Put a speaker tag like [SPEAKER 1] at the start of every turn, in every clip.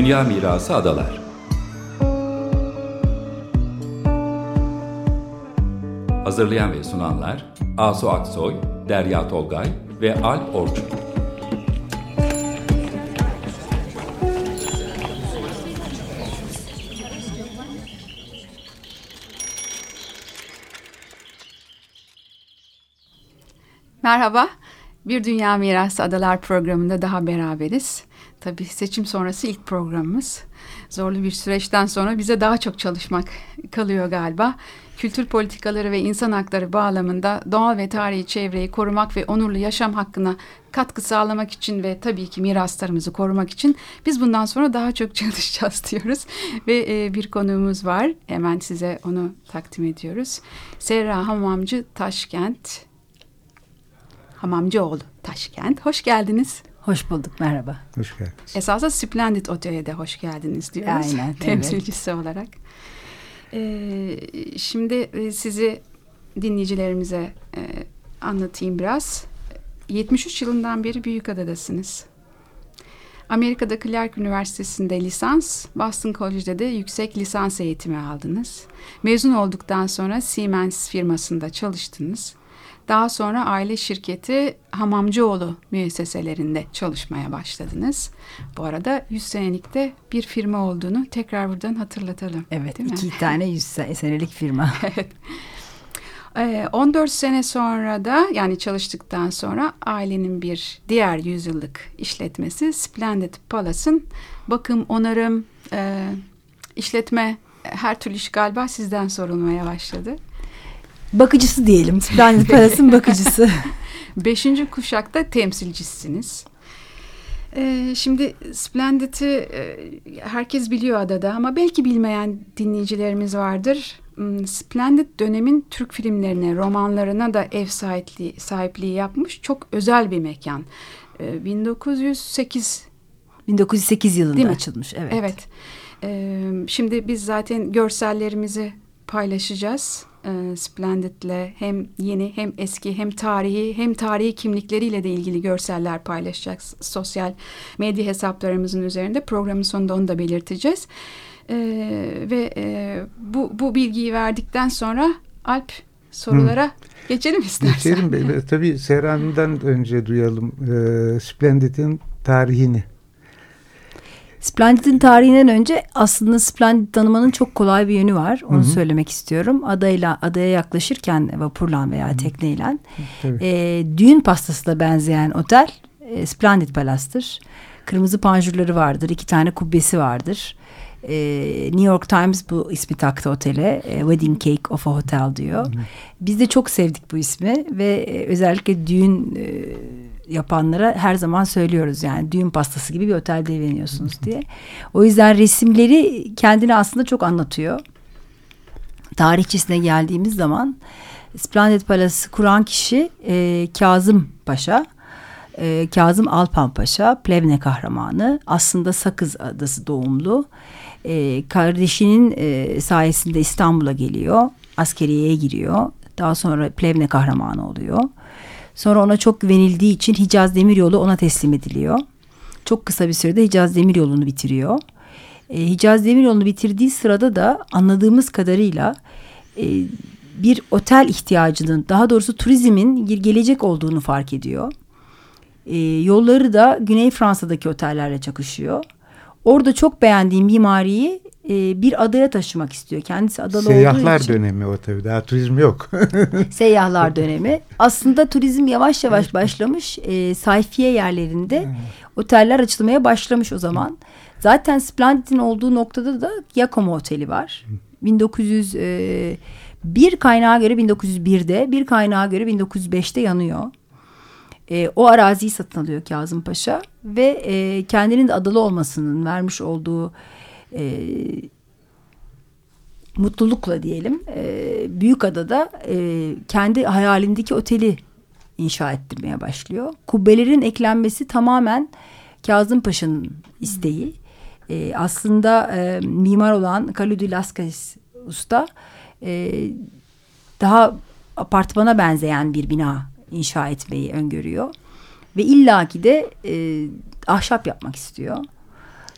[SPEAKER 1] Dünya Mirası Adalar Hazırlayan ve sunanlar Asu Aksoy, Derya Tolgay ve Alp Orçun.
[SPEAKER 2] Merhaba, Bir Dünya Mirası Adalar programında daha beraberiz. Tabii seçim sonrası ilk programımız. Zorlu bir süreçten sonra bize daha çok çalışmak kalıyor galiba. Kültür politikaları ve insan hakları bağlamında doğal ve tarihi çevreyi korumak ve onurlu yaşam hakkına katkı sağlamak için ve tabii ki miraslarımızı korumak için biz bundan sonra daha çok çalışacağız diyoruz. Ve e, bir konuğumuz var. Hemen size onu takdim ediyoruz. Serra Hamamcı Taşkent Hamamcıoğlu Taşkent. Hoş geldiniz.
[SPEAKER 3] Hoş bulduk, merhaba.
[SPEAKER 4] Hoş geldiniz.
[SPEAKER 2] Esasında Splendid Otel'e de hoş geldiniz diyoruz.
[SPEAKER 3] Aynen,
[SPEAKER 2] Temsilcisi evet. olarak. Ee, şimdi e, sizi dinleyicilerimize e, anlatayım biraz. 73 yılından beri Büyükada'dasınız. Amerika'da Clark Üniversitesi'nde lisans, Boston College'de de yüksek lisans eğitimi aldınız. Mezun olduktan sonra Siemens firmasında çalıştınız. Daha sonra aile şirketi Hamamcıoğlu müesseselerinde çalışmaya başladınız. Bu arada 100 senelikte bir firma olduğunu tekrar buradan hatırlatalım.
[SPEAKER 3] Evet, iki mi? tane 100 senelik firma.
[SPEAKER 2] evet. 14 ee, sene sonra da yani çalıştıktan sonra ailenin bir diğer yüzyıllık işletmesi Splendid Palace'ın bakım, onarım, e, işletme her türlü iş galiba sizden sorulmaya başladı
[SPEAKER 3] bakıcısı diyelim. Splendid Palace'ın bakıcısı.
[SPEAKER 2] Beşinci kuşakta temsilcisiniz. Ee, şimdi Splendid'i e, herkes biliyor adada ama belki bilmeyen dinleyicilerimiz vardır. Hmm, Splendid dönemin Türk filmlerine, romanlarına da ev sahipliği, sahipliği yapmış çok özel bir mekan. Ee, 1908
[SPEAKER 3] 1908 yılında açılmış. Evet.
[SPEAKER 2] Evet. Ee, şimdi biz zaten görsellerimizi paylaşacağız e, Splendid'le hem yeni hem eski hem tarihi hem tarihi kimlikleriyle de ilgili görseller paylaşacağız sosyal medya hesaplarımızın üzerinde programın sonunda onu da belirteceğiz. E, ve e, bu, bu bilgiyi verdikten sonra Alp sorulara Hı. geçelim istersen.
[SPEAKER 4] Geçelim. Tabii Serhan'dan önce duyalım e, Splendid'in tarihini.
[SPEAKER 3] Splendid'in tarihinden önce aslında Splendid tanımanın çok kolay bir yönü var. Onu Hı-hı. söylemek istiyorum. Adayla adaya yaklaşırken vapurla veya tekneyle e, düğün pastasına benzeyen otel e, Splendid Palace'tır. Kırmızı panjurları vardır. iki tane kubbesi vardır. E, New York Times bu ismi taktı otele. E, Wedding Cake of a Hotel diyor. Hı-hı. Biz de çok sevdik bu ismi ve e, özellikle düğün e, yapanlara her zaman söylüyoruz yani düğün pastası gibi bir otelde evleniyorsunuz diye. O yüzden resimleri kendini aslında çok anlatıyor. Tarihçesine geldiğimiz zaman Splendid Palace'ı kuran kişi e, Kazım Paşa. E, Kazım Alpan Paşa, Plevne kahramanı. Aslında Sakız Adası doğumlu. E, kardeşinin e, sayesinde İstanbul'a geliyor. Askeriyeye giriyor. Daha sonra Plevne kahramanı oluyor. Sonra ona çok güvenildiği için Hicaz Demiryolu ona teslim ediliyor. Çok kısa bir sürede Hicaz Demiryolu'nu bitiriyor. E, Hicaz Demiryolu'nu bitirdiği sırada da anladığımız kadarıyla e, bir otel ihtiyacının daha doğrusu turizmin gelecek olduğunu fark ediyor. E, yolları da Güney Fransa'daki otellerle çakışıyor. Orada çok beğendiğim mimariyi e, bir adaya taşımak istiyor. Kendisi adalı
[SPEAKER 4] Seyyahlar
[SPEAKER 3] olduğu için.
[SPEAKER 4] dönemi o tabii. Daha turizm yok.
[SPEAKER 3] Seyyahlar dönemi. Aslında turizm yavaş yavaş başlamış. E, sayfiye yerlerinde oteller açılmaya başlamış o zaman. Zaten Splendid'in olduğu noktada da Giacomo Oteli var. 1900 e, bir kaynağa göre 1901'de, bir kaynağa göre 1905'te yanıyor. E, o araziyi satın alıyor Kazım Paşa ve e, kendinin de adalı olmasının vermiş olduğu e, mutlulukla diyelim e, Büyükada'da e, kendi hayalindeki oteli inşa ettirmeye başlıyor. Kubbelerin eklenmesi tamamen Kazım Paşa'nın isteği. E, aslında e, mimar olan Kaludi Laskas Usta e, daha apartmana benzeyen bir bina inşa etmeyi öngörüyor. Ve illaki de e, ahşap yapmak istiyor.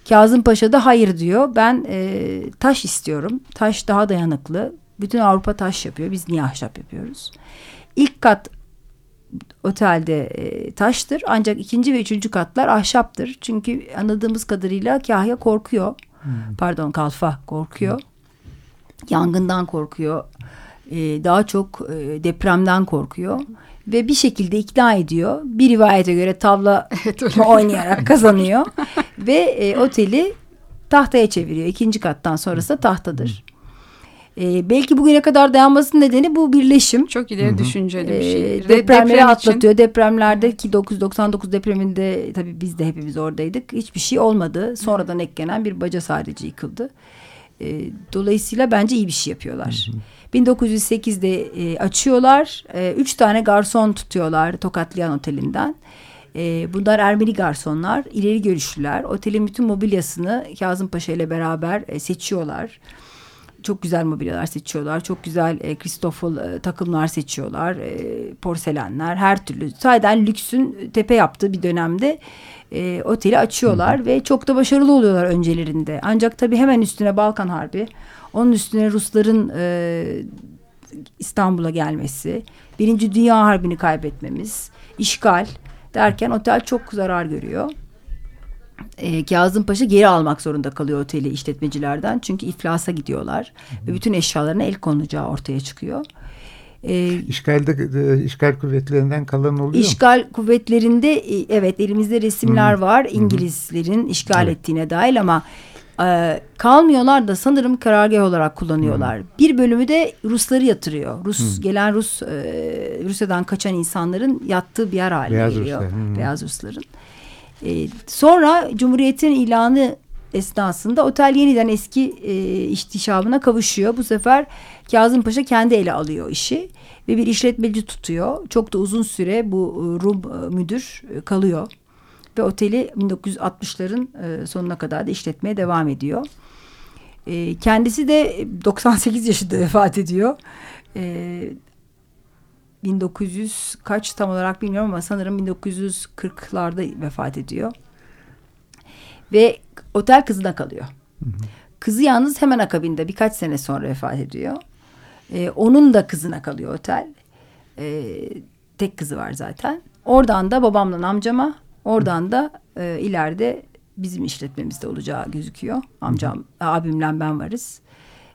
[SPEAKER 3] Kazım Paşa da hayır diyor. Ben e, taş istiyorum. Taş daha dayanıklı. Bütün Avrupa taş yapıyor. Biz niye ahşap yapıyoruz? İlk kat otelde e, taştır. Ancak ikinci ve üçüncü katlar ahşaptır. Çünkü anladığımız kadarıyla Kahya korkuyor. Hmm. Pardon Kalfa korkuyor. Hmm. Yangından korkuyor. E, daha çok e, depremden korkuyor. Ve bir şekilde ikna ediyor. Bir rivayete göre tavla evet, oynayarak kazanıyor. ve e, oteli tahtaya çeviriyor. İkinci kattan sonrası tahtadır. E, belki bugüne kadar dayanmasının nedeni bu birleşim.
[SPEAKER 2] Çok ileri Hı-hı. düşünceli bir şey.
[SPEAKER 3] E, depremleri Deprem atlatıyor. Için... Depremlerdeki 999 depreminde tabii biz de hepimiz oradaydık. Hiçbir şey olmadı. Sonradan eklenen bir baca sadece yıkıldı. E, dolayısıyla bence iyi bir şey yapıyorlar. Hı-hı. 1908'de e, açıyorlar. E, üç tane garson tutuyorlar Tokatlayan Oteli'nden. E, bunlar Ermeni garsonlar, ileri görüşlüler. Otelin bütün mobilyasını Kazım Paşa ile beraber e, seçiyorlar çok güzel mobilyalar seçiyorlar. Çok güzel e, Kristofol e, takımlar seçiyorlar. E, porselenler her türlü. Sayeden lüksün tepe yaptığı bir dönemde e, oteli açıyorlar Hı. ve çok da başarılı oluyorlar öncelerinde. Ancak tabii hemen üstüne Balkan Harbi, onun üstüne Rusların e, İstanbul'a gelmesi, Birinci Dünya Harbi'ni kaybetmemiz, işgal derken otel çok zarar görüyor e, Kazım Paşa geri almak zorunda kalıyor oteli işletmecilerden. Çünkü iflasa gidiyorlar. Hı hı. Ve bütün eşyalarına el konulacağı ortaya çıkıyor.
[SPEAKER 4] E, İşgalde e, işgal kuvvetlerinden kalan oluyor.
[SPEAKER 3] İşgal kuvvetlerinde e, evet elimizde resimler hı. var. İngilizlerin hı. işgal evet. ettiğine dair ama e, kalmıyorlar da sanırım karargah olarak kullanıyorlar. Hı. Bir bölümü de Rusları yatırıyor. Rus Hı. gelen Rus e, Rusya'dan kaçan insanların yattığı bir yer haline Beyaz geliyor. Ruslar. Beyaz Rusların. E, sonra Cumhuriyet'in ilanı esnasında otel yeniden eski e, ihtişamına kavuşuyor. Bu sefer Kazım Paşa kendi ele alıyor işi ve bir işletmeci tutuyor. Çok da uzun süre bu e, Rum e, müdür e, kalıyor ve oteli 1960'ların sonuna kadar da işletmeye devam ediyor. Kendisi de 98 yaşında vefat ediyor. 1900 kaç tam olarak bilmiyorum ama sanırım 1940'larda vefat ediyor. Ve otel kızına kalıyor. Hı hı. Kızı yalnız hemen akabinde birkaç sene sonra vefat ediyor. Ee, onun da kızına kalıyor otel. Ee, tek kızı var zaten. Oradan da babamla amcama, oradan da e, ileride bizim işletmemizde olacağı gözüküyor. Amcam, abimle ben varız.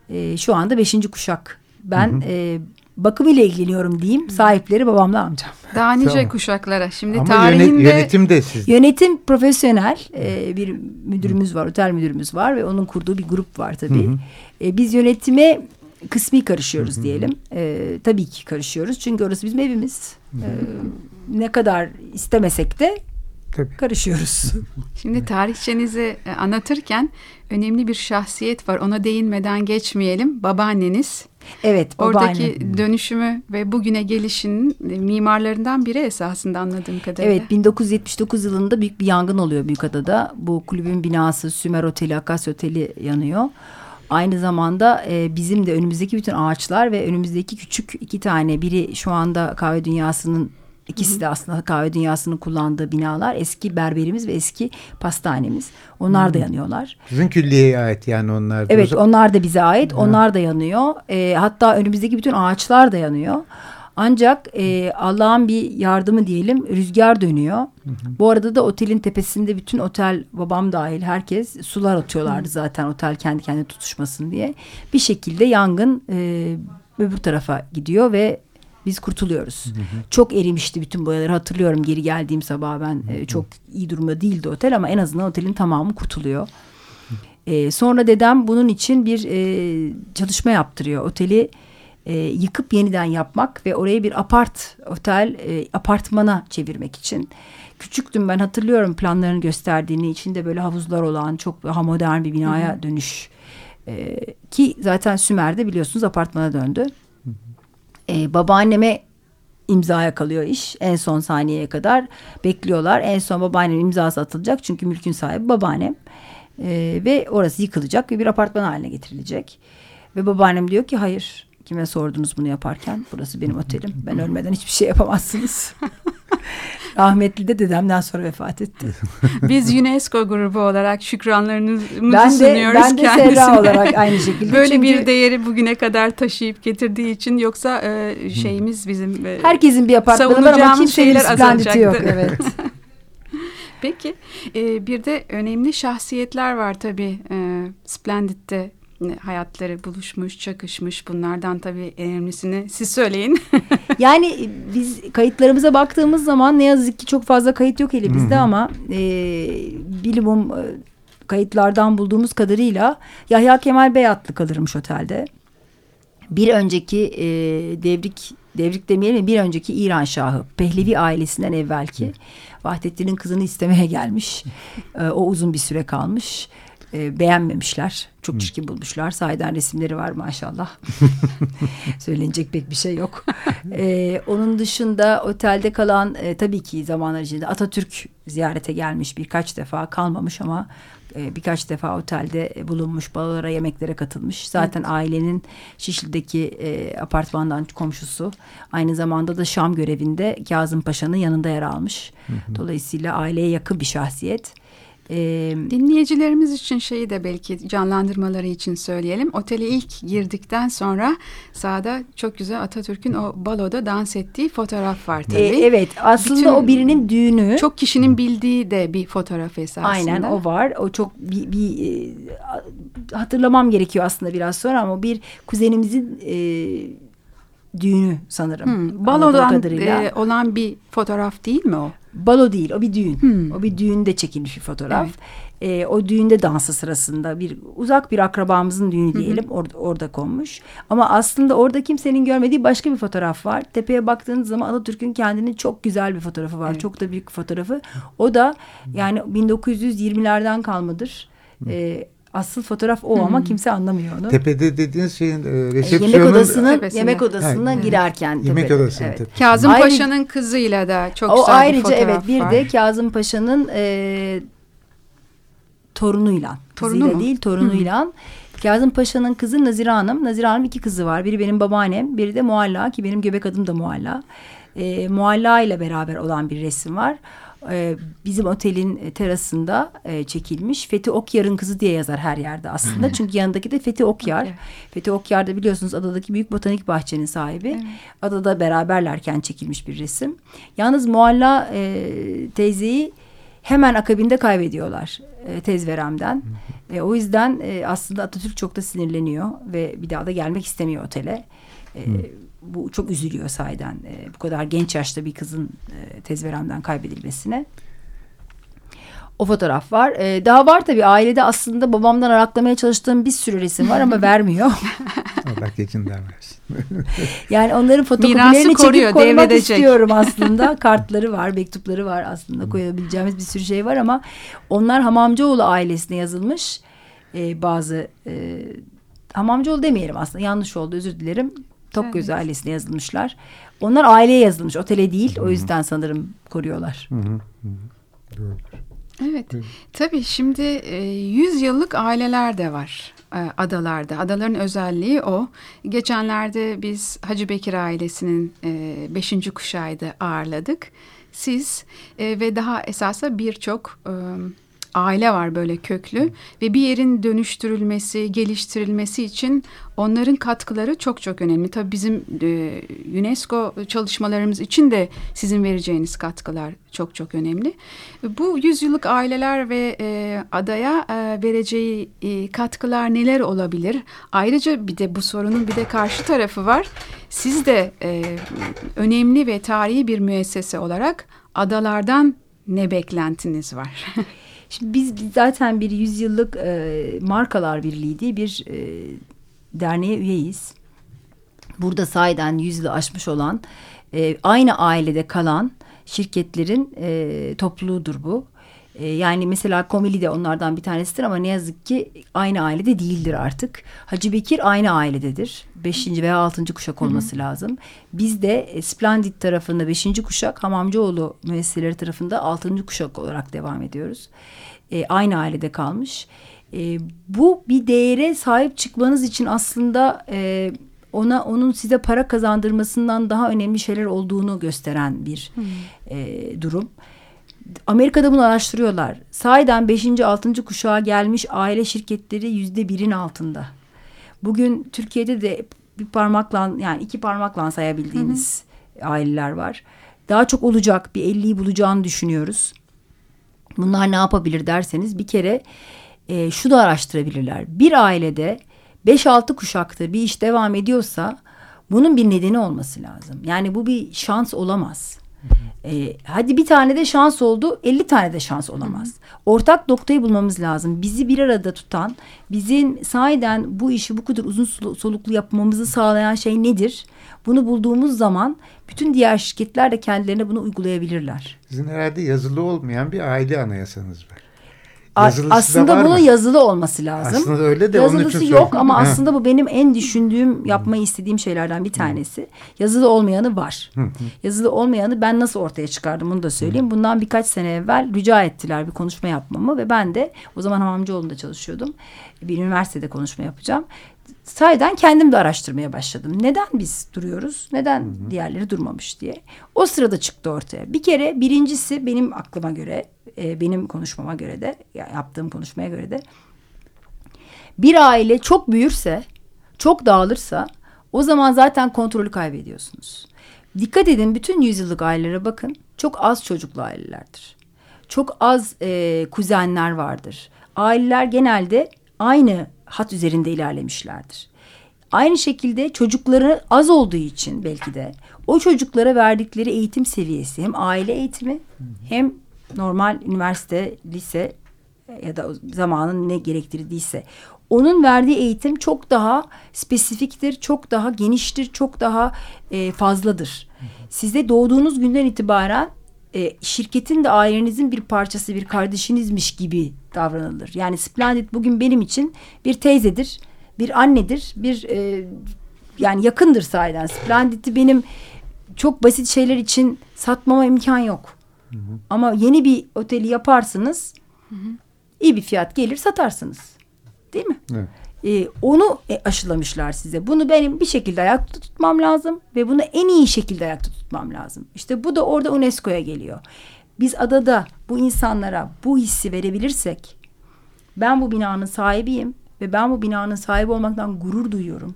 [SPEAKER 3] E, şu anda beşinci kuşak. Ben hı hı. E, bakım ile ilgileniyorum diyeyim. Sahipleri babamla amcam.
[SPEAKER 2] Daha nice tamam. kuşaklara. Şimdi Ama tarihinde...
[SPEAKER 4] yönetim de siz.
[SPEAKER 3] Yönetim profesyonel. Ee, bir müdürümüz var, otel müdürümüz var ve onun kurduğu bir grup var tabii. Hı hı. Ee, biz yönetime kısmi karışıyoruz hı hı. diyelim. Ee, tabii ki karışıyoruz. Çünkü orası bizim evimiz. Ee, ne kadar istemesek de Tabii. karışıyoruz.
[SPEAKER 2] Şimdi tarihçenizi e, anlatırken önemli bir şahsiyet var. Ona değinmeden geçmeyelim. Babaanneniz.
[SPEAKER 3] Evet,
[SPEAKER 2] babaanne. Oradaki dönüşümü ve bugüne gelişinin e, mimarlarından biri esasında anladığım kadarıyla.
[SPEAKER 3] Evet, 1979 yılında büyük bir yangın oluyor Büyükada'da. Bu kulübün binası Sümer Oteli, Akasya Oteli yanıyor. Aynı zamanda e, bizim de önümüzdeki bütün ağaçlar ve önümüzdeki küçük iki tane biri şu anda kahve dünyasının İkisi de aslında kahve dünyasının kullandığı binalar. Eski berberimiz ve eski pastanemiz. Onlar da yanıyorlar.
[SPEAKER 4] Sizin külliyeye ait yani onlar.
[SPEAKER 3] Evet onlar da bize ait. Hı. Onlar da yanıyor. E, hatta önümüzdeki bütün ağaçlar da yanıyor. Ancak e, Allah'ın bir yardımı diyelim rüzgar dönüyor. Hı hı. Bu arada da otelin tepesinde bütün otel babam dahil herkes sular atıyorlardı hı. zaten otel kendi kendine tutuşmasın diye. Bir şekilde yangın e, öbür tarafa gidiyor ve biz kurtuluyoruz. Hı hı. Çok erimişti bütün boyaları hatırlıyorum geri geldiğim sabah ben hı hı. E, çok iyi durumda değildi otel ama en azından otelin tamamı kurtuluyor. E, sonra dedem bunun için bir e, çalışma yaptırıyor. Oteli e, yıkıp yeniden yapmak ve orayı bir apart otel e, apartmana çevirmek için. Küçüktüm ben hatırlıyorum planlarını gösterdiğini içinde böyle havuzlar olan çok daha modern bir binaya hı hı. dönüş. E, ki zaten Sümer'de biliyorsunuz apartmana döndü. Ee, babaanneme imzaya kalıyor iş. En son saniyeye kadar bekliyorlar. En son babaannemin imzası atılacak. Çünkü mülkün sahibi babaannem. Ee, ve orası yıkılacak ve bir apartman haline getirilecek. Ve babaannem diyor ki hayır Kime sordunuz bunu yaparken? Burası benim otelim. Ben ölmeden hiçbir şey yapamazsınız. Rahmetli de dedemden sonra vefat etti.
[SPEAKER 2] Biz UNESCO grubu olarak şükranlarımızı
[SPEAKER 3] ben de,
[SPEAKER 2] sunuyoruz
[SPEAKER 3] ben de
[SPEAKER 2] kendisine.
[SPEAKER 3] Serra olarak aynı şekilde.
[SPEAKER 2] Böyle
[SPEAKER 3] Çünkü
[SPEAKER 2] bir değeri bugüne kadar taşıyıp getirdiği için yoksa e, şeyimiz bizim e,
[SPEAKER 3] herkesin bir apartmanı var ama kimsenin splenditi yok. Evet.
[SPEAKER 2] Peki e, bir de önemli şahsiyetler var tabii e, Splendid'de hayatları buluşmuş, çakışmış. Bunlardan tabii en önemlisini siz söyleyin.
[SPEAKER 3] Yani biz kayıtlarımıza baktığımız zaman ne yazık ki çok fazla kayıt yok elimizde ama e, bilimum e, kayıtlardan bulduğumuz kadarıyla Yahya Kemal Beyatlı kalırmış otelde. Bir önceki e, devrik devrik demeyelim bir önceki İran Şahı Pehlevi ailesinden evvelki Vahdettin'in kızını istemeye gelmiş. E, o uzun bir süre kalmış. E, beğenmemişler. Çok çirkin bulmuşlar. Sahiden resimleri var maşallah. Söylenecek pek bir şey yok. E, onun dışında otelde kalan e, tabii ki zamanlar içinde Atatürk ziyarete gelmiş birkaç defa kalmamış ama e, birkaç defa otelde bulunmuş, balolara, yemeklere katılmış. Zaten ailenin Şişli'deki e, apartmandan komşusu. Aynı zamanda da Şam görevinde Kazım Paşa'nın yanında yer almış. Dolayısıyla aileye yakın bir şahsiyet. E,
[SPEAKER 2] Dinleyicilerimiz için şeyi de belki canlandırmaları için söyleyelim. Otele ilk girdikten sonra sağda çok güzel Atatürk'ün o baloda dans ettiği fotoğraf var tabii.
[SPEAKER 3] e, evet aslında
[SPEAKER 2] Bütün-
[SPEAKER 3] o birinin düğünü.
[SPEAKER 2] Çok kişinin bildiği de bir fotoğraf esasında.
[SPEAKER 3] Aynen o var. O çok bir, bir hatırlamam gerekiyor aslında biraz sonra ama bir kuzenimizin e, düğünü sanırım.
[SPEAKER 2] Hmm, Balodan e, olan bir fotoğraf değil mi o?
[SPEAKER 3] Balo değil o bir düğün.
[SPEAKER 2] Hmm.
[SPEAKER 3] O bir düğünde çekilmiş bir fotoğraf. Ee, o düğünde dansı sırasında bir uzak bir akrabamızın düğünü diyelim orada, orada konmuş. Ama aslında orada kimsenin görmediği başka bir fotoğraf var. Tepeye baktığınız zaman Atatürk'ün kendinin çok güzel bir fotoğrafı var.
[SPEAKER 2] Evet.
[SPEAKER 3] Çok da büyük bir fotoğrafı. O da yani 1920'lerden kalmadır. Ee, asıl fotoğraf o ama kimse anlamıyor onu.
[SPEAKER 4] Tepede dediğiniz şeyin e,
[SPEAKER 3] Yemek
[SPEAKER 4] resepsiyonun
[SPEAKER 3] odasının
[SPEAKER 2] Tepesinde.
[SPEAKER 3] yemek odasına
[SPEAKER 4] Ha,
[SPEAKER 3] girerken
[SPEAKER 4] yemek
[SPEAKER 3] tepe-
[SPEAKER 4] odasının
[SPEAKER 3] evet.
[SPEAKER 4] tepesi.
[SPEAKER 2] Kazım
[SPEAKER 3] Ayrı-
[SPEAKER 2] Paşa'nın kızıyla da çok
[SPEAKER 3] o
[SPEAKER 2] güzel bir
[SPEAKER 3] ayrıca
[SPEAKER 2] fotoğraf
[SPEAKER 3] evet bir
[SPEAKER 2] var.
[SPEAKER 3] de Kazım Paşa'nın e, torunuyla.
[SPEAKER 2] Torunu
[SPEAKER 3] Kızıyla
[SPEAKER 2] mu?
[SPEAKER 3] değil torunuyla. Kazım Paşa'nın kızı Nazire Hanım. Nazire Hanım iki kızı var. Biri benim babaannem, biri de Mualla ki benim göbek adım da Mualla. E, Mualla ile beraber olan bir resim var. E, bizim otelin terasında e, çekilmiş. Fethi Okyar'ın kızı diye yazar her yerde aslında. Çünkü yanındaki de Fethi Okyar.
[SPEAKER 2] Okyar.
[SPEAKER 3] Fethi Okyar da biliyorsunuz adadaki büyük botanik bahçenin sahibi. Adada beraberlerken çekilmiş bir resim. Yalnız Mualla e, teyzeyi hemen akabinde kaybediyorlar e, tezveremden. E, o yüzden e, aslında Atatürk çok da sinirleniyor ve bir daha da gelmek istemiyor otele. E, bu çok üzülüyor sahiden e, bu kadar genç yaşta bir kızın e, tezveremden kaybedilmesine. O fotoğraf var. E, daha var tabii ailede aslında babamdan araklamaya çalıştığım bir sürü resim var ama vermiyor.
[SPEAKER 4] Allah geçinden versin.
[SPEAKER 3] Yani onların fotokopilerini
[SPEAKER 2] koruyor,
[SPEAKER 3] çekip koymak
[SPEAKER 2] devredecek.
[SPEAKER 3] istiyorum aslında. Kartları var, mektupları var aslında koyabileceğimiz bir sürü şey var ama onlar Hamamcıoğlu ailesine yazılmış. Ee, bazı e, Hamamcıoğlu demeyelim aslında yanlış oldu özür dilerim. Tokgöz ailesine yazılmışlar. Onlar aileye yazılmış, otele değil. O yüzden sanırım koruyorlar.
[SPEAKER 4] Hı hı, hı. Doğru.
[SPEAKER 2] Evet. Tabii şimdi e, 100 yıllık aileler de var e, adalarda. Adaların özelliği o. Geçenlerde biz Hacı Bekir ailesinin 5. kuşağıydı ağırladık. Siz e, ve daha esasında birçok e, aile var böyle köklü ve bir yerin dönüştürülmesi, geliştirilmesi için onların katkıları çok çok önemli. Tabii bizim e, UNESCO çalışmalarımız için de sizin vereceğiniz katkılar çok çok önemli. Bu yüzyıllık aileler ve e, adaya e, vereceği e, katkılar neler olabilir? Ayrıca bir de bu sorunun bir de karşı tarafı var. Siz de e, önemli ve tarihi bir müessese olarak adalardan ne beklentiniz var?
[SPEAKER 3] Şimdi biz zaten bir yüzyıllık e, markalar birliği diye bir e, derneğe üyeyiz. Burada sahiden yüzyılı aşmış olan e, aynı ailede kalan şirketlerin e, topluluğudur bu. E, yani mesela Komili de onlardan bir tanesidir ama ne yazık ki aynı ailede değildir artık. Hacı Bekir aynı ailededir. Beşinci veya altıncı kuşak olması lazım. Biz de e, Splendid tarafında beşinci kuşak, Hamamcıoğlu müesseseleri tarafında altıncı kuşak olarak devam ediyoruz. E, aynı ailede kalmış. E, bu bir değere sahip çıkmanız için aslında e, ona onun size para kazandırmasından daha önemli şeyler olduğunu gösteren bir hmm. e, durum. Amerika'da bunu araştırıyorlar. Sahiden 5. 6. kuşağa gelmiş aile şirketleri yüzde birin altında. Bugün Türkiye'de de bir parmakla yani iki parmakla sayabildiğiniz hı hı. aileler var. Daha çok olacak bir 50'yi bulacağını düşünüyoruz. Bunlar ne yapabilir derseniz bir kere e, şu da araştırabilirler. Bir ailede 5-6 kuşakta bir iş devam ediyorsa bunun bir nedeni olması lazım. Yani bu bir şans olamaz. E, hadi bir tane de şans oldu, 50 tane de şans olamaz. Ortak noktayı bulmamız lazım. Bizi bir arada tutan, bizim sahiden bu işi bu kadar uzun soluklu yapmamızı sağlayan şey nedir? Bunu bulduğumuz zaman bütün diğer şirketler de kendilerine bunu uygulayabilirler.
[SPEAKER 4] Sizin herhalde yazılı olmayan bir aile anayasanız var.
[SPEAKER 3] Yazılısı aslında bunun yazılı olması lazım.
[SPEAKER 4] Aslında öyle de
[SPEAKER 3] Yazılısı yok ama ha. aslında bu benim en düşündüğüm, yapmayı istediğim şeylerden bir tanesi. Yazılı olmayanı var. yazılı olmayanı ben nasıl ortaya çıkardım bunu da söyleyeyim. Bundan birkaç sene evvel rica ettiler bir konuşma yapmamı ve ben de o zaman Hamamcıoğlu'nda çalışıyordum. Bir üniversitede konuşma yapacağım. Sayeden kendim de araştırmaya başladım. Neden biz duruyoruz? Neden hı hı. diğerleri durmamış diye. O sırada çıktı ortaya. Bir kere birincisi benim aklıma göre, e, benim konuşmama göre de, yaptığım konuşmaya göre de bir aile çok büyürse, çok dağılırsa o zaman zaten kontrolü kaybediyorsunuz. Dikkat edin bütün yüzyıllık ailelere bakın. Çok az çocuklu ailelerdir. Çok az e, kuzenler vardır. Aileler genelde aynı hat üzerinde ilerlemişlerdir. Aynı şekilde çocukları az olduğu için belki de o çocuklara verdikleri eğitim seviyesi hem aile eğitimi hem normal üniversite, lise ya da zamanın ne gerektirdiyse onun verdiği eğitim çok daha spesifiktir, çok daha geniştir, çok daha e, fazladır. Size doğduğunuz günden itibaren e, şirketin de ailenizin bir parçası, bir kardeşinizmiş gibi davranılır. Yani Splendid bugün benim için bir teyzedir, bir annedir, bir e, yani yakındır sahiden. Splendid'i benim çok basit şeyler için satmama imkan yok. Hı hı. Ama yeni bir oteli yaparsınız, hı hı. iyi bir fiyat gelir satarsınız. Değil mi? Evet. Ee, onu e, aşılamışlar size. Bunu benim bir şekilde ayakta tutmam lazım ve bunu en iyi şekilde ayakta tutmam lazım. İşte bu da orada UNESCO'ya geliyor. Biz adada bu insanlara bu hissi verebilirsek ben bu binanın sahibiyim ve ben bu binanın sahibi olmaktan gurur duyuyorum.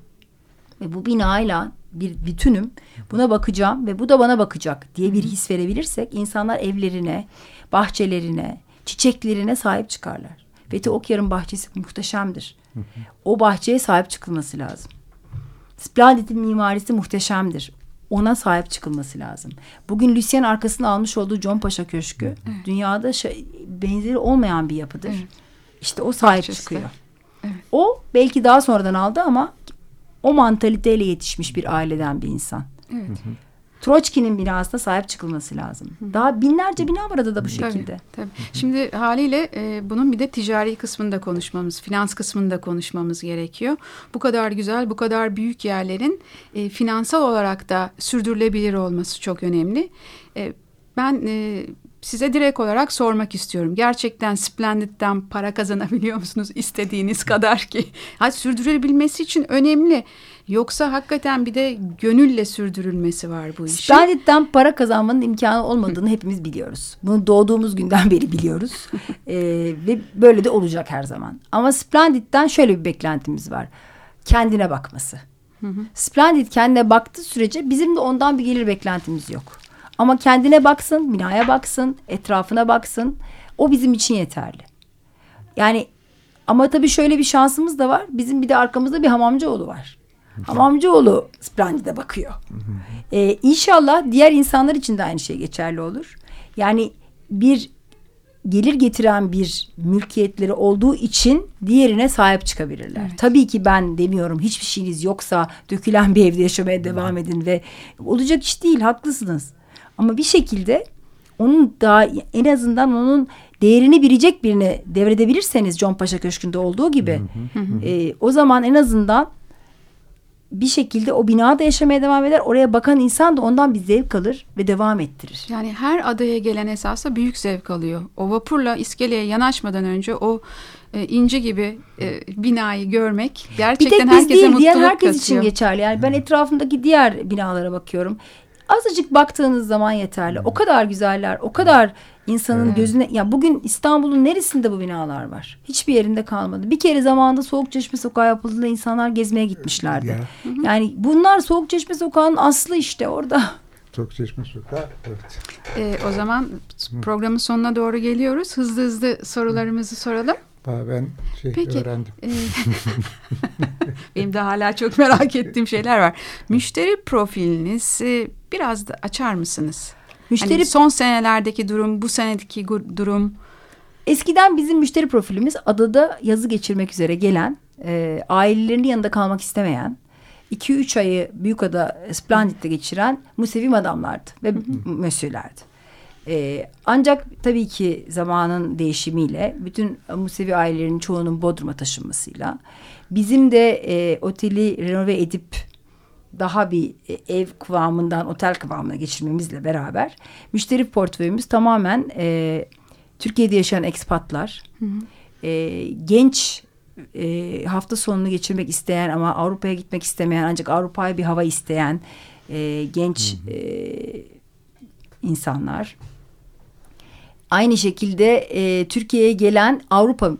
[SPEAKER 3] Ve bu binayla bir bütünüm. Buna bakacağım ve bu da bana bakacak diye bir his verebilirsek insanlar evlerine, bahçelerine, çiçeklerine sahip çıkarlar. Fethi Okyar'ın bahçesi muhteşemdir. O bahçeye sahip çıkılması lazım. Splendid'in mimarisi muhteşemdir. Ona sahip çıkılması lazım. Bugün Lucien arkasına almış olduğu John Paşa Köşkü evet. dünyada şey, benzeri olmayan bir yapıdır. Evet. İşte o sahip Bahçesi. çıkıyor. Evet. O belki daha sonradan aldı ama o mantaliteyle yetişmiş bir aileden bir insan. Evet. Troçki'nin binasına sahip çıkılması lazım. Daha binlerce bina var adada bu şekilde. Tabii,
[SPEAKER 2] tabii. Şimdi haliyle e, bunun bir de ticari kısmında konuşmamız, finans kısmında konuşmamız gerekiyor. Bu kadar güzel, bu kadar büyük yerlerin e, finansal olarak da sürdürülebilir olması çok önemli. E, ben e, size direkt olarak sormak istiyorum. Gerçekten Splendid'den para kazanabiliyor musunuz istediğiniz kadar ki? Hadi sürdürülebilmesi için önemli. Yoksa hakikaten bir de gönülle sürdürülmesi var bu işin.
[SPEAKER 3] Splendid'den para kazanmanın imkanı olmadığını hepimiz biliyoruz. Bunu doğduğumuz günden beri biliyoruz. ee, ve böyle de olacak her zaman. Ama Splendid'den şöyle bir beklentimiz var. Kendine bakması. Splendid kendine baktığı sürece bizim de ondan bir gelir beklentimiz yok. Ama kendine baksın, binaya baksın, etrafına baksın. O bizim için yeterli. Yani ama tabii şöyle bir şansımız da var. Bizim bir de arkamızda bir hamamcıoğlu var. Hamamcıoğlu Splendid'e bakıyor. Ee, inşallah diğer insanlar için de aynı şey geçerli olur. Yani bir gelir getiren bir mülkiyetleri olduğu için diğerine sahip çıkabilirler. Evet. Tabii ki ben demiyorum hiçbir şeyiniz yoksa dökülen bir evde yaşamaya devam edin ve olacak iş değil haklısınız. Ama bir şekilde onun daha en azından onun değerini bilecek birine devredebilirseniz John Paşa Köşkü'nde olduğu gibi e, o zaman en azından bir şekilde o binada yaşamaya devam eder. Oraya bakan insan da ondan bir zevk alır ve devam ettirir.
[SPEAKER 2] Yani her adaya gelen esasla büyük zevk alıyor. O vapurla iskeleye yanaşmadan önce o e, inci gibi e, binayı görmek gerçekten
[SPEAKER 3] bir tek biz
[SPEAKER 2] herkese
[SPEAKER 3] değil,
[SPEAKER 2] mutluluk
[SPEAKER 3] diğer herkes
[SPEAKER 2] katıyor.
[SPEAKER 3] için geçerli. Yani ben etrafımdaki diğer binalara bakıyorum. Azıcık baktığınız zaman yeterli. O kadar güzeller, o kadar insanın
[SPEAKER 2] Evet.
[SPEAKER 3] gözüne... Ya bugün İstanbul'un neresinde bu binalar var? Hiçbir yerinde kalmadı. Bir kere zamanında Soğukçeşme Sokağı yapıldığında insanlar gezmeye gitmişlerdi.
[SPEAKER 4] Ya.
[SPEAKER 3] Yani bunlar Soğukçeşme Sokağı'nın aslı işte orada.
[SPEAKER 4] Çok çeşme sokağı. Evet.
[SPEAKER 2] E, o zaman programın sonuna doğru geliyoruz. Hızlı hızlı sorularımızı soralım.
[SPEAKER 4] Ben şey
[SPEAKER 2] Peki.
[SPEAKER 4] öğrendim.
[SPEAKER 2] E, benim de hala çok merak ettiğim şeyler var. Müşteri profiliniz e, biraz da açar mısınız?
[SPEAKER 3] Müşteri
[SPEAKER 2] Hani son senelerdeki durum, bu senedeki durum.
[SPEAKER 3] Eskiden bizim müşteri profilimiz adada yazı geçirmek üzere gelen, e, ailelerinin yanında kalmak istemeyen, 2-3 ayı Büyükada Splendid'de geçiren Musevi adamlardı ve mösyölerdi. E, ancak tabii ki zamanın değişimiyle bütün Musevi ailelerinin çoğunun Bodrum'a taşınmasıyla bizim de e, oteli renove edip daha bir e, ev kıvamından otel kıvamına geçirmemizle beraber müşteri portföyümüz tamamen e, Türkiye'de yaşayan ekspatlar, e, genç e, hafta sonunu geçirmek isteyen ama Avrupa'ya gitmek istemeyen ancak Avrupa'ya bir hava isteyen e, genç e, insanlar. Aynı şekilde e, Türkiye'ye gelen Avrupa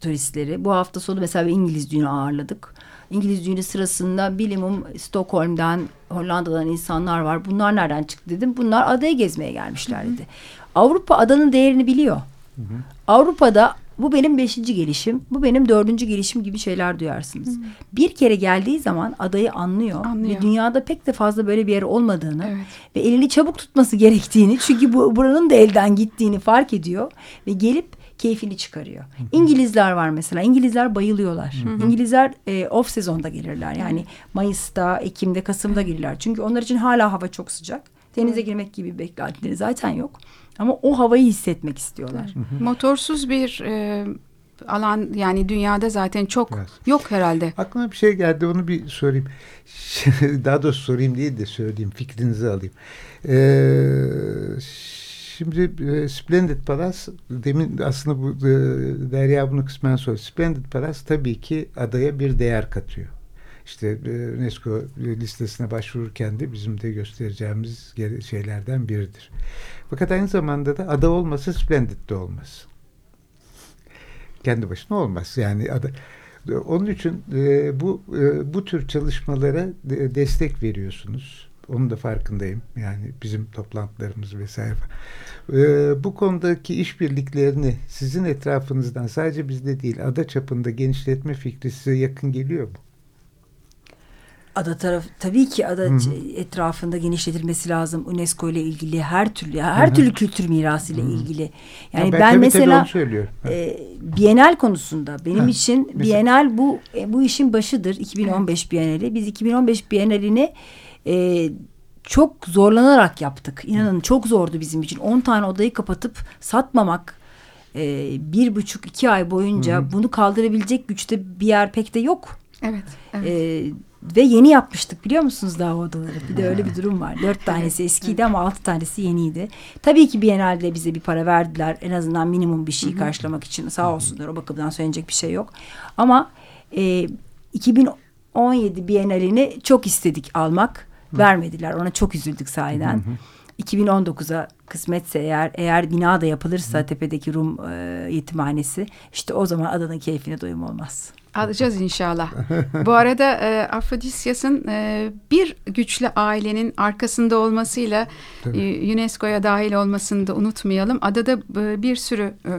[SPEAKER 3] turistleri. Bu hafta sonu mesela bir İngiliz düğünü ağırladık. İngiliz düğünü sırasında bilimum Stockholm'dan, Hollanda'dan insanlar var. Bunlar nereden çıktı dedim. Bunlar adaya gezmeye gelmişler dedi. Avrupa adanın değerini biliyor. Avrupa'da bu benim beşinci gelişim, bu benim dördüncü gelişim gibi şeyler duyarsınız. Bir kere geldiği zaman adayı anlıyor,
[SPEAKER 2] Anlıyor.
[SPEAKER 3] ve dünyada pek de fazla böyle bir yer olmadığını
[SPEAKER 2] Evet.
[SPEAKER 3] ve elini çabuk tutması gerektiğini çünkü bu buranın da elden gittiğini fark ediyor ve gelip keyfini çıkarıyor. İngilizler var mesela. İngilizler bayılıyorlar. İngilizler e, off sezonda gelirler. Yani Mayıs'ta, Ekim'de, Kasım'da gelirler. Çünkü onlar için hala hava çok sıcak. Denize girmek gibi bir beklentileri zaten yok. Ama o havayı hissetmek istiyorlar.
[SPEAKER 2] Motorsuz bir e, alan yani dünyada zaten çok
[SPEAKER 4] Evet.
[SPEAKER 2] yok herhalde.
[SPEAKER 4] Aklıma bir şey geldi onu bir sorayım. Daha doğrusu sorayım değil de söyleyeyim fikrinizi alayım. Ee, şimdi e, Splendid Palace demin aslında bu e, Derya bunu kısmen sordu. Splendid Palace tabii ki adaya bir değer katıyor. İşte e, UNESCO listesine başvururken de bizim de göstereceğimiz şeylerden biridir. Fakat aynı zamanda da ada olmasa Splendid de olmaz. Kendi başına olmaz. Yani ada, onun için bu bu tür çalışmalara de- destek veriyorsunuz. Onun da farkındayım. Yani bizim toplantılarımız vesaire. E, bu konudaki işbirliklerini sizin etrafınızdan sadece bizde değil ada çapında genişletme fikri size yakın geliyor mu?
[SPEAKER 3] Ada taraf tabii ki ada
[SPEAKER 4] Hı hı.
[SPEAKER 3] c- etrafında genişletilmesi lazım. UNESCO ile ilgili her türlü her türlü kültür mirası ile ilgili. Yani
[SPEAKER 4] Ya
[SPEAKER 3] ben,
[SPEAKER 4] tabii tabii
[SPEAKER 3] mesela.
[SPEAKER 4] Ha.
[SPEAKER 3] e, Bienal konusunda benim
[SPEAKER 4] Ha,
[SPEAKER 3] için
[SPEAKER 4] mesela.
[SPEAKER 3] Bienal bu e, bu işin başıdır 2015 Bienali. Biz 2015 Bienalini e, çok zorlanarak yaptık. İnanın çok zordu bizim için. 10 tane odayı kapatıp satmamak e, bir buçuk iki ay boyunca bunu kaldırabilecek güçte bir yer pek de yok.
[SPEAKER 2] Evet. evet.
[SPEAKER 3] Ee, ve yeni yapmıştık biliyor musunuz daha odaları? Bir de öyle bir durum var. Dört tanesi eskiydi ama altı tanesi yeniydi. Tabii ki Biennale'de bize bir para verdiler. En azından minimum bir şeyi karşılamak için. Sağ olsunlar o bakımdan söylenecek bir şey yok. Ama e, 2017 Biennale'ini çok istedik almak. Vermediler. Ona çok üzüldük sahiden. 2019'a kısmetse eğer eğer bina da yapılırsa tepedeki Rum e, yetimhanesi işte o zaman adanın keyfine doyum olmaz.
[SPEAKER 2] Alacağız inşallah. Bu arada e, Afrodisyas'ın e, bir güçlü ailenin arkasında olmasıyla e, UNESCO'ya dahil olmasını da unutmayalım. Adada e, bir sürü e,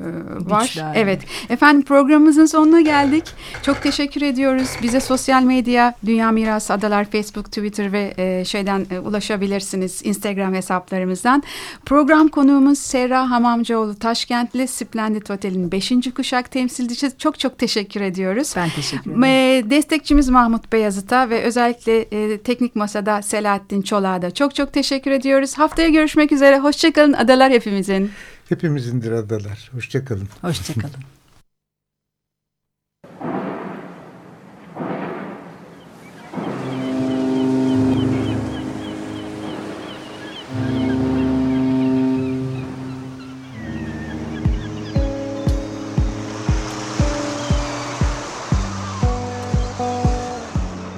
[SPEAKER 2] var.
[SPEAKER 3] Güçlü.
[SPEAKER 2] Evet. Efendim programımızın sonuna geldik. Çok teşekkür ediyoruz. Bize sosyal medya, Dünya Mirası Adalar, Facebook, Twitter ve e, şeyden e, ulaşabilirsiniz. Instagram hesaplarımızdan. Program konuğumuz Serra Hamamcıoğlu Taşkentli Splendid Otel'in 5. kuşak temsilcisi. Çok çok teşekkür ediyoruz.
[SPEAKER 3] Ben teşekkür ederim.
[SPEAKER 2] E, Destekçimiz Mahmut Beyazıt'a ve özellikle e, teknik masada Selahattin Çolak'a da çok çok teşekkür ediyoruz. Haftaya görüşmek üzere. Hoşçakalın adalar hepimizin.
[SPEAKER 4] Hepimizindir adalar. Hoşçakalın.
[SPEAKER 3] Hoşçakalın.